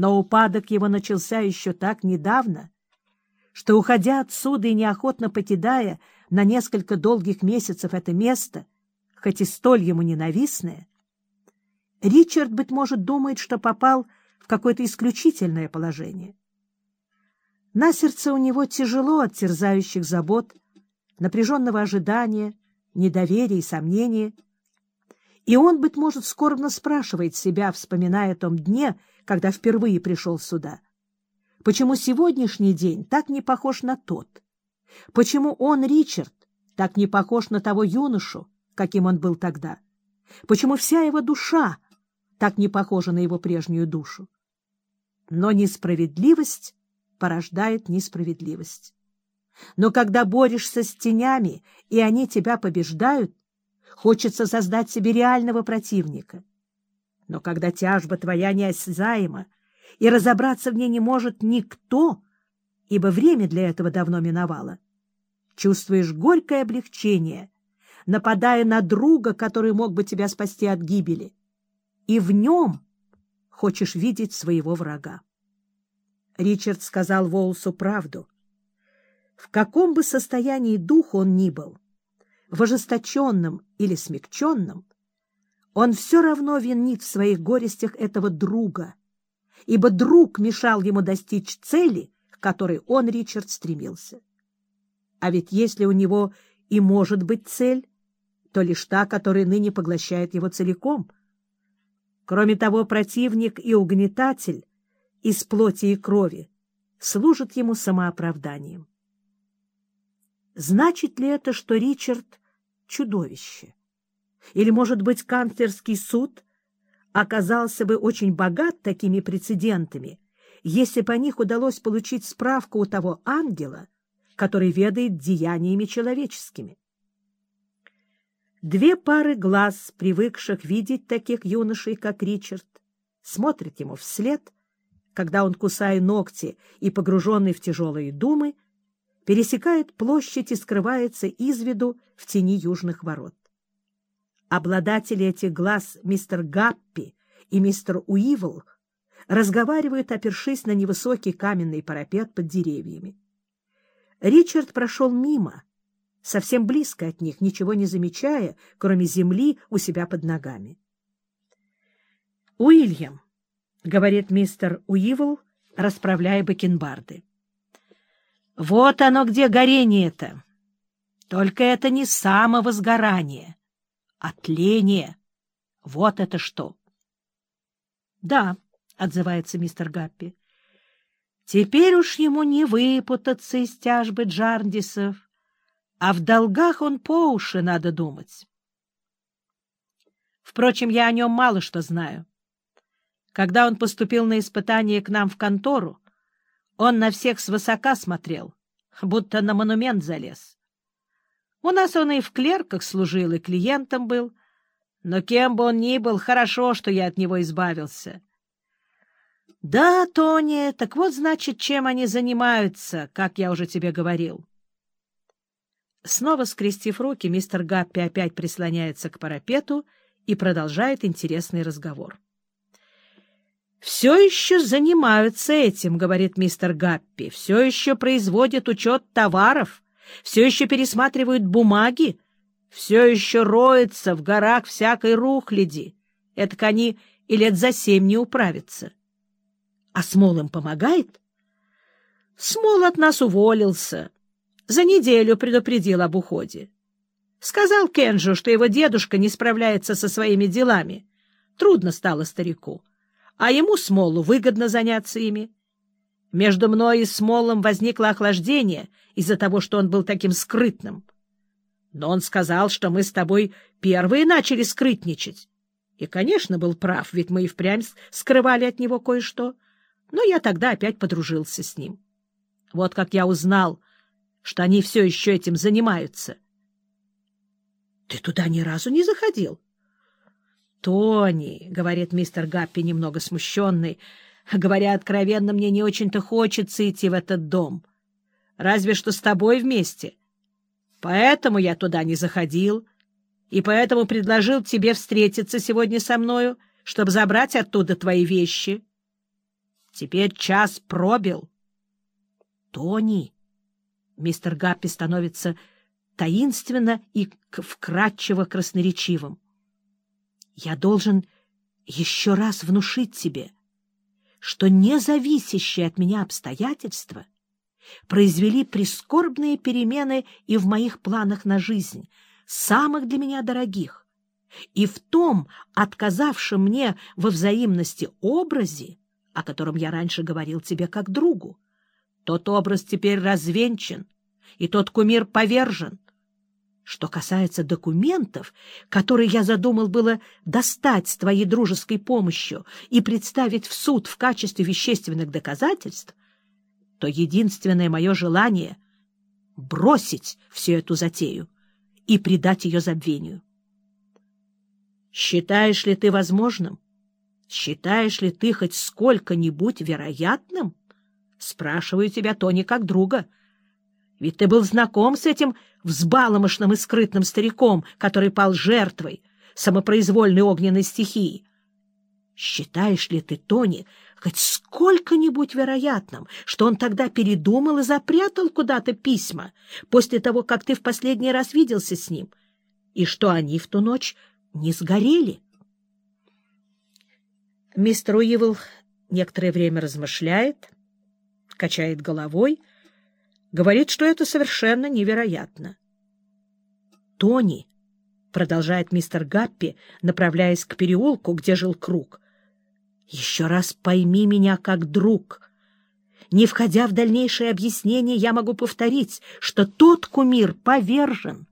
но упадок его начался еще так недавно, что, уходя отсюда и неохотно покидая на несколько долгих месяцев это место, хоть и столь ему ненавистное, Ричард, быть может, думает, что попал в какое-то исключительное положение. На сердце у него тяжело от терзающих забот, напряженного ожидания, недоверия и сомнения. И он, быть может, скорбно спрашивает себя, вспоминая о том дне, когда впервые пришел сюда. Почему сегодняшний день так не похож на тот? Почему он, Ричард, так не похож на того юношу, каким он был тогда? Почему вся его душа так не похожа на его прежнюю душу? Но несправедливость порождает несправедливость. Но когда борешься с тенями, и они тебя побеждают, хочется создать себе реального противника. Но когда тяжба твоя неосязаема, и разобраться в ней не может никто, ибо время для этого давно миновало, чувствуешь горькое облегчение, нападая на друга, который мог бы тебя спасти от гибели, и в нем хочешь видеть своего врага. Ричард сказал Волсу правду. В каком бы состоянии духа он ни был, в ожесточенном или смягченном, он все равно винит в своих горестях этого друга, ибо друг мешал ему достичь цели, к которой он, Ричард, стремился. А ведь если у него и может быть цель, то лишь та, которая ныне поглощает его целиком. Кроме того, противник и угнетатель из плоти и крови служат ему самооправданием. Значит ли это, что Ричард — чудовище? Или, может быть, канцлерский суд оказался бы очень богат такими прецедентами, если бы о них удалось получить справку у того ангела, который ведает деяниями человеческими? Две пары глаз, привыкших видеть таких юношей, как Ричард, смотрят ему вслед, когда он, кусая ногти и погруженный в тяжелые думы, пересекает площадь и скрывается из виду в тени южных ворот. Обладатели этих глаз мистер Гаппи и мистер Уивл разговаривают, опершись на невысокий каменный парапет под деревьями. Ричард прошел мимо, совсем близко от них, ничего не замечая, кроме земли у себя под ногами. «Уильям», — говорит мистер Уивл, расправляя бакенбарды, — вот оно где горение-то. Только это не самовозгорание, а тление. Вот это что. — Да, — отзывается мистер Гаппи, — теперь уж ему не выпутаться из тяжбы Джарндисов, а в долгах он по уши, надо думать. Впрочем, я о нем мало что знаю. Когда он поступил на испытание к нам в контору, он на всех свысока смотрел, будто на монумент залез. У нас он и в клерках служил, и клиентом был. Но кем бы он ни был, хорошо, что я от него избавился. Да, Тони, так вот, значит, чем они занимаются, как я уже тебе говорил. Снова скрестив руки, мистер Гаппи опять прислоняется к парапету и продолжает интересный разговор. «Все еще занимаются этим», — говорит мистер Гаппи. «Все еще производят учет товаров, все еще пересматривают бумаги, все еще роются в горах всякой рухляди. Это они и лет за семь не управятся». «А Смол им помогает?» «Смол от нас уволился. За неделю предупредил об уходе. Сказал Кенжу, что его дедушка не справляется со своими делами. Трудно стало старику» а ему, Смолу, выгодно заняться ими. Между мной и Смолом возникло охлаждение из-за того, что он был таким скрытным. Но он сказал, что мы с тобой первые начали скрытничать. И, конечно, был прав, ведь мы и впрямь скрывали от него кое-что. Но я тогда опять подружился с ним. Вот как я узнал, что они все еще этим занимаются. — Ты туда ни разу не заходил? — Тони, — говорит мистер Гаппи, немного смущенный, — говоря откровенно, мне не очень-то хочется идти в этот дом. Разве что с тобой вместе. Поэтому я туда не заходил, и поэтому предложил тебе встретиться сегодня со мною, чтобы забрать оттуда твои вещи. Теперь час пробил. Тони! Мистер Гаппи становится таинственно и вкрадчиво красноречивым. Я должен еще раз внушить тебе, что независящие от меня обстоятельства произвели прискорбные перемены и в моих планах на жизнь, самых для меня дорогих, и в том отказавшем мне во взаимности образе, о котором я раньше говорил тебе как другу. Тот образ теперь развенчан, и тот кумир повержен. Что касается документов, которые я задумал было достать с твоей дружеской помощью и представить в суд в качестве вещественных доказательств, то единственное мое желание — бросить всю эту затею и предать ее забвению. Считаешь ли ты возможным? Считаешь ли ты хоть сколько-нибудь вероятным? Спрашиваю тебя, Тони, как друга. Ведь ты был знаком с этим взбаломошным и скрытным стариком, который пал жертвой самопроизвольной огненной стихии. Считаешь ли ты, Тони, хоть сколько-нибудь вероятным, что он тогда передумал и запрятал куда-то письма после того, как ты в последний раз виделся с ним, и что они в ту ночь не сгорели? Мистер Уивл некоторое время размышляет, качает головой, говорит, что это совершенно невероятно. «Тони», — продолжает мистер Гаппи, направляясь к переулку, где жил круг, — «еще раз пойми меня как друг». Не входя в дальнейшее объяснение, я могу повторить, что тот кумир повержен.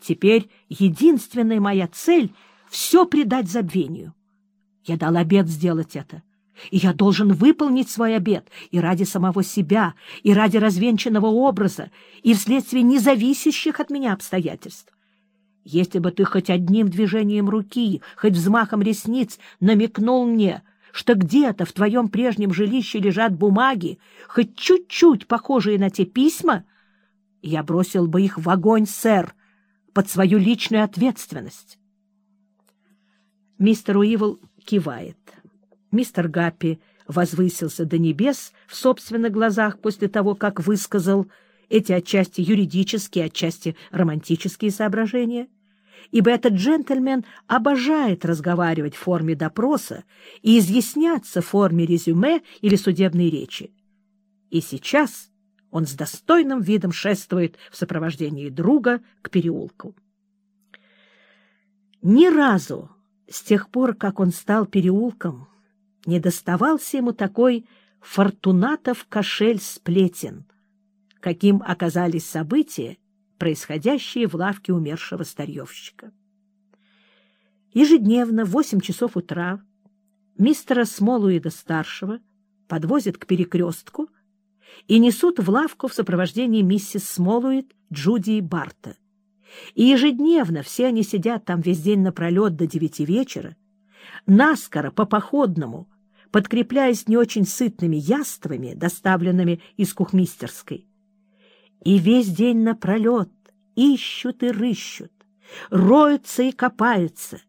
Теперь единственная моя цель — все предать забвению. Я дал обед сделать это, и я должен выполнить свой обед и ради самого себя, и ради развенчанного образа, и вследствие независящих от меня обстоятельств. Если бы ты хоть одним движением руки, хоть взмахом ресниц намекнул мне, что где-то в твоем прежнем жилище лежат бумаги, хоть чуть-чуть похожие на те письма, я бросил бы их в огонь, сэр, под свою личную ответственность. Мистер Уивл кивает. Мистер Гаппи возвысился до небес в собственных глазах после того, как высказал эти отчасти юридические, отчасти романтические соображения, ибо этот джентльмен обожает разговаривать в форме допроса и изъясняться в форме резюме или судебной речи. И сейчас он с достойным видом шествует в сопровождении друга к переулку. Ни разу с тех пор, как он стал переулком, не доставался ему такой фортунатов кошель сплетен, каким оказались события, происходящие в лавке умершего старьевщика. Ежедневно в восемь часов утра мистера Смолуида-старшего подвозят к перекрестку и несут в лавку в сопровождении миссис Смолуид, Джуди и Барта. И ежедневно все они сидят там весь день напролет до девяти вечера, наскоро, по-походному, подкрепляясь не очень сытными яствами, доставленными из кухмистерской. И весь день напролет ищут и рыщут, роются и копаются,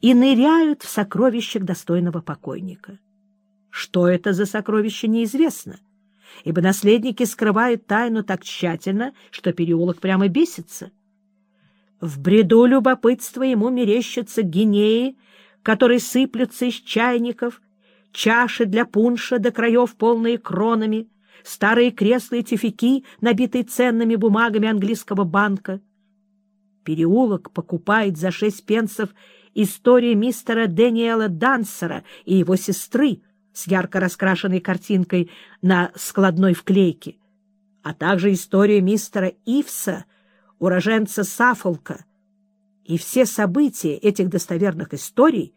и ныряют в сокровищах достойного покойника. Что это за сокровище, неизвестно, ибо наследники скрывают тайну так тщательно, что переулок прямо бесится. В бреду любопытства ему мерещатся гинеи, которые сыплются из чайников, чаши для пунша до краев полные кронами, старые кресла и тюфяки, набитые ценными бумагами английского банка. Переулок покупает за шесть пенсов историю мистера Дэниела Дансера и его сестры с ярко раскрашенной картинкой на складной вклейке, а также историю мистера Ивса, уроженца Сафолка, и все события этих достоверных историй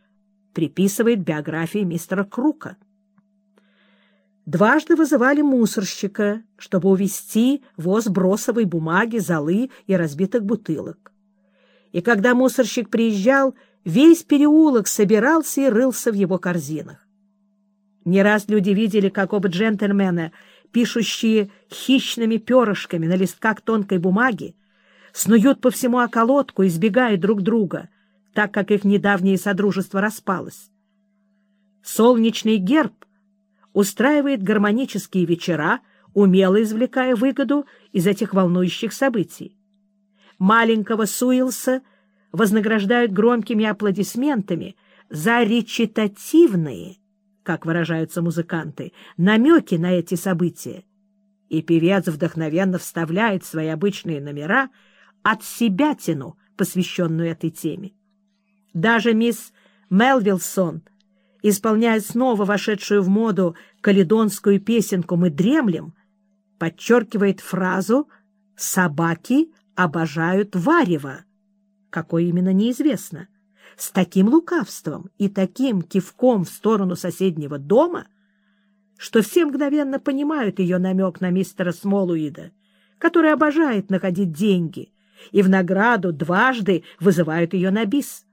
приписывает биографии мистера Крука. Дважды вызывали мусорщика, чтобы увезти воз бросовой бумаги, золы и разбитых бутылок. И когда мусорщик приезжал, весь переулок собирался и рылся в его корзинах. Не раз люди видели, как оба джентльмена, пишущие хищными перышками на листках тонкой бумаги, снуют по всему околотку, избегая друг друга, так как их недавнее содружество распалось. Солнечный герб устраивает гармонические вечера, умело извлекая выгоду из этих волнующих событий. Маленького Суилса вознаграждают громкими аплодисментами за речитативные, как выражаются музыканты, намеки на эти события, и певец вдохновенно вставляет свои обычные номера от себя тяну, посвященную этой теме. Даже мисс Мелвилсон, исполняя снова вошедшую в моду каледонскую песенку «Мы дремлем», подчеркивает фразу «собаки обожают варево», какой именно неизвестно, с таким лукавством и таким кивком в сторону соседнего дома, что все мгновенно понимают ее намек на мистера Смолуида, который обожает находить деньги и в награду дважды вызывают ее на бис.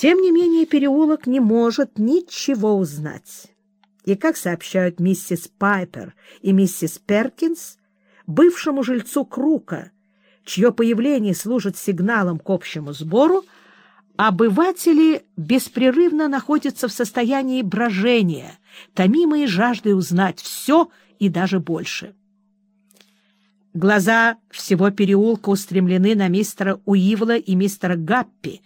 Тем не менее, переулок не может ничего узнать. И, как сообщают миссис Пайпер и миссис Перкинс, бывшему жильцу Крука, чье появление служит сигналом к общему сбору, обыватели беспрерывно находятся в состоянии брожения, томимые жаждой узнать все и даже больше. Глаза всего переулка устремлены на мистера Уивла и мистера Гаппи,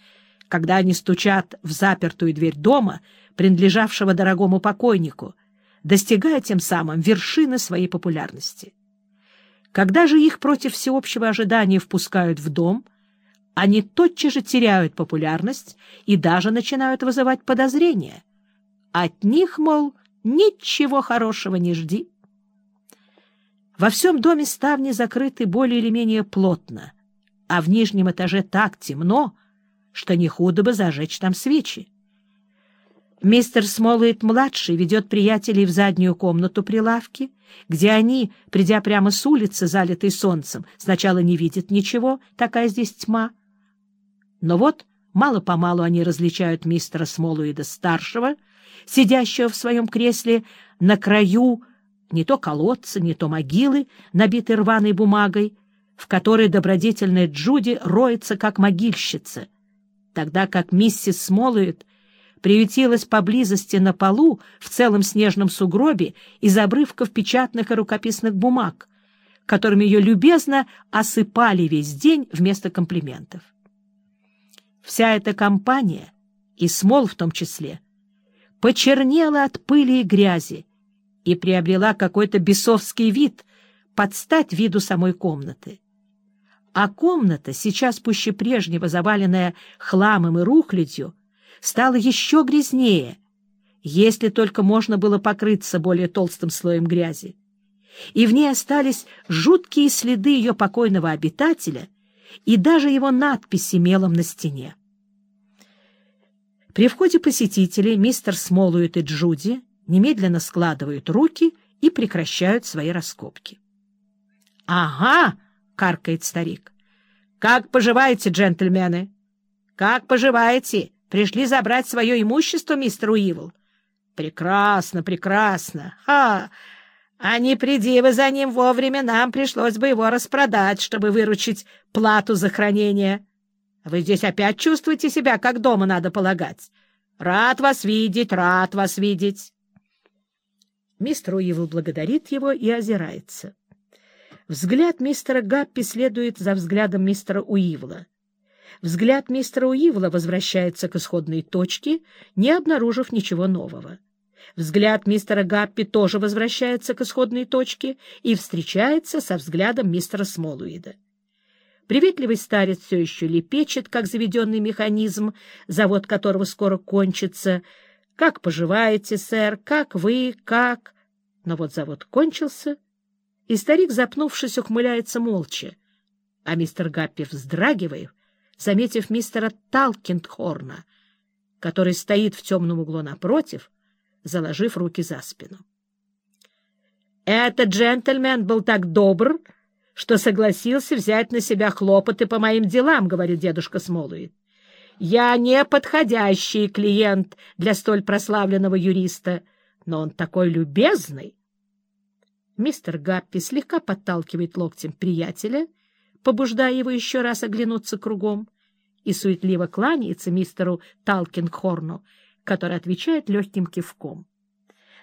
когда они стучат в запертую дверь дома, принадлежавшего дорогому покойнику, достигая тем самым вершины своей популярности. Когда же их против всеобщего ожидания впускают в дом, они тотчас же теряют популярность и даже начинают вызывать подозрения. От них, мол, ничего хорошего не жди. Во всем доме ставни закрыты более или менее плотно, а в нижнем этаже так темно, что не худо бы зажечь там свечи. Мистер Смолуэт-младший ведет приятелей в заднюю комнату прилавки, где они, придя прямо с улицы, залитой солнцем, сначала не видят ничего, такая здесь тьма. Но вот мало-помалу они различают мистера Смолуэда-старшего, сидящего в своем кресле на краю не то колодца, не то могилы, набитой рваной бумагой, в которой добродетельная Джуди роется, как могильщица, тогда как миссис Смолуэт приютилась поблизости на полу в целом снежном сугробе из обрывков печатных и рукописных бумаг, которыми ее любезно осыпали весь день вместо комплиментов. Вся эта компания, и Смол в том числе, почернела от пыли и грязи и приобрела какой-то бесовский вид под стать виду самой комнаты. А комната, сейчас пуще прежнего заваленная хламом и рухлядью, стала еще грязнее, если только можно было покрыться более толстым слоем грязи. И в ней остались жуткие следы ее покойного обитателя и даже его надписи мелом на стене. При входе посетителей мистер Смолует и Джуди немедленно складывают руки и прекращают свои раскопки. — Ага! — каркает старик. — Как поживаете, джентльмены? Как поживаете? Пришли забрать свое имущество, мистер Уивл? Прекрасно, прекрасно. Ха! А не приди вы за ним вовремя, нам пришлось бы его распродать, чтобы выручить плату за хранение. Вы здесь опять чувствуете себя, как дома надо полагать. Рад вас видеть, рад вас видеть. Мистер Уивл благодарит его и озирается. Взгляд мистера Гаппи следует за взглядом мистера Уивла. Взгляд мистера Уивла возвращается к исходной точке, не обнаружив ничего нового. Взгляд мистера Гаппи тоже возвращается к исходной точке и встречается со взглядом мистера Смолуида. Приветливый старец все еще лепечет, как заведенный механизм, завод которого скоро кончится. «Как поживаете, сэр? Как вы? Как?» Но вот завод кончился, и старик, запнувшись, ухмыляется молча, а мистер Гаппи вздрагивает, заметив мистера Талкиндхорна, который стоит в темном углу напротив, заложив руки за спину. «Этот джентльмен был так добр, что согласился взять на себя хлопоты по моим делам», — говорит дедушка Смолуит. «Я не подходящий клиент для столь прославленного юриста, но он такой любезный». Мистер Гаппи слегка подталкивает локтем приятеля — побуждая его еще раз оглянуться кругом, и суетливо кланяется мистеру Талкингхорну, который отвечает легким кивком.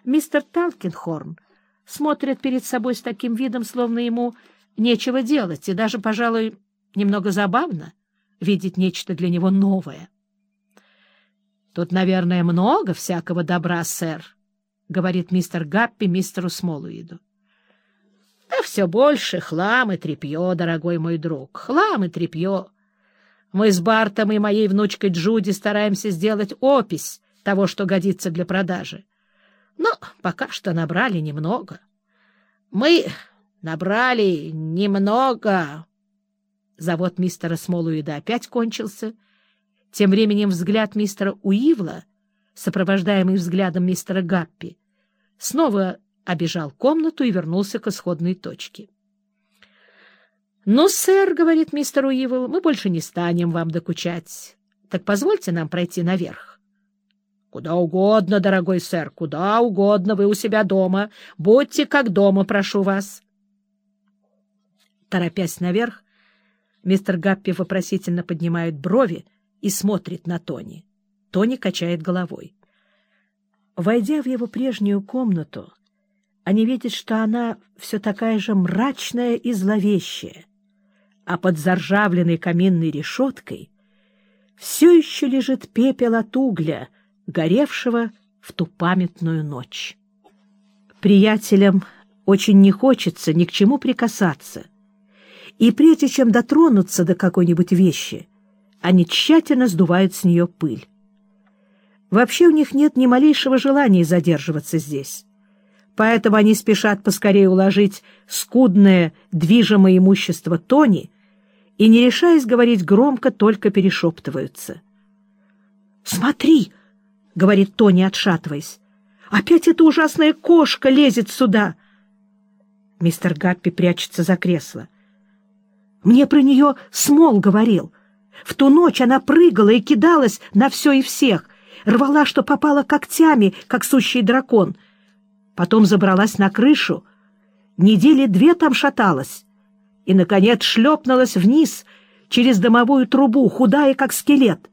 мистер Талкинхорн смотрит перед собой с таким видом, словно ему нечего делать, и даже, пожалуй, немного забавно видеть нечто для него новое. — Тут, наверное, много всякого добра, сэр, — говорит мистер Гаппи мистеру Смолуиду. — Да все больше хлам и тряпье, дорогой мой друг, хлам и тряпье. Мы с Бартом и моей внучкой Джуди стараемся сделать опись того, что годится для продажи. Но пока что набрали немного. Мы набрали немного. Завод мистера Смолуида опять кончился. Тем временем взгляд мистера Уивла, сопровождаемый взглядом мистера Гаппи, снова обежал комнату и вернулся к исходной точке. — Ну, сэр, — говорит мистер Уивл, — мы больше не станем вам докучать. Так позвольте нам пройти наверх. — Куда угодно, дорогой сэр, куда угодно, вы у себя дома. Будьте как дома, прошу вас. Торопясь наверх, мистер Гаппи вопросительно поднимает брови и смотрит на Тони. Тони качает головой. Войдя в его прежнюю комнату, они видят, что она все такая же мрачная и зловещая — а под заржавленной каминной решеткой все еще лежит пепел от угля, горевшего в ту памятную ночь. Приятелям очень не хочется ни к чему прикасаться, и прежде чем дотронуться до какой-нибудь вещи, они тщательно сдувают с нее пыль. Вообще у них нет ни малейшего желания задерживаться здесь, поэтому они спешат поскорее уложить скудное движимое имущество Тони и, не решаясь говорить громко, только перешептываются. «Смотри!» — говорит Тони, отшатываясь. «Опять эта ужасная кошка лезет сюда!» Мистер Гаппи прячется за кресло. «Мне про нее Смол говорил. В ту ночь она прыгала и кидалась на все и всех, рвала, что попала когтями, как сущий дракон. Потом забралась на крышу. Недели две там шаталась и, наконец, шлепнулась вниз через домовую трубу, худая, как скелет.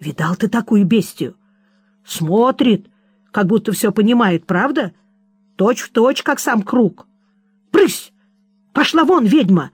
Видал ты такую бестию? Смотрит, как будто все понимает, правда? Точь в точь, как сам круг. Прысь! Пошла вон, ведьма!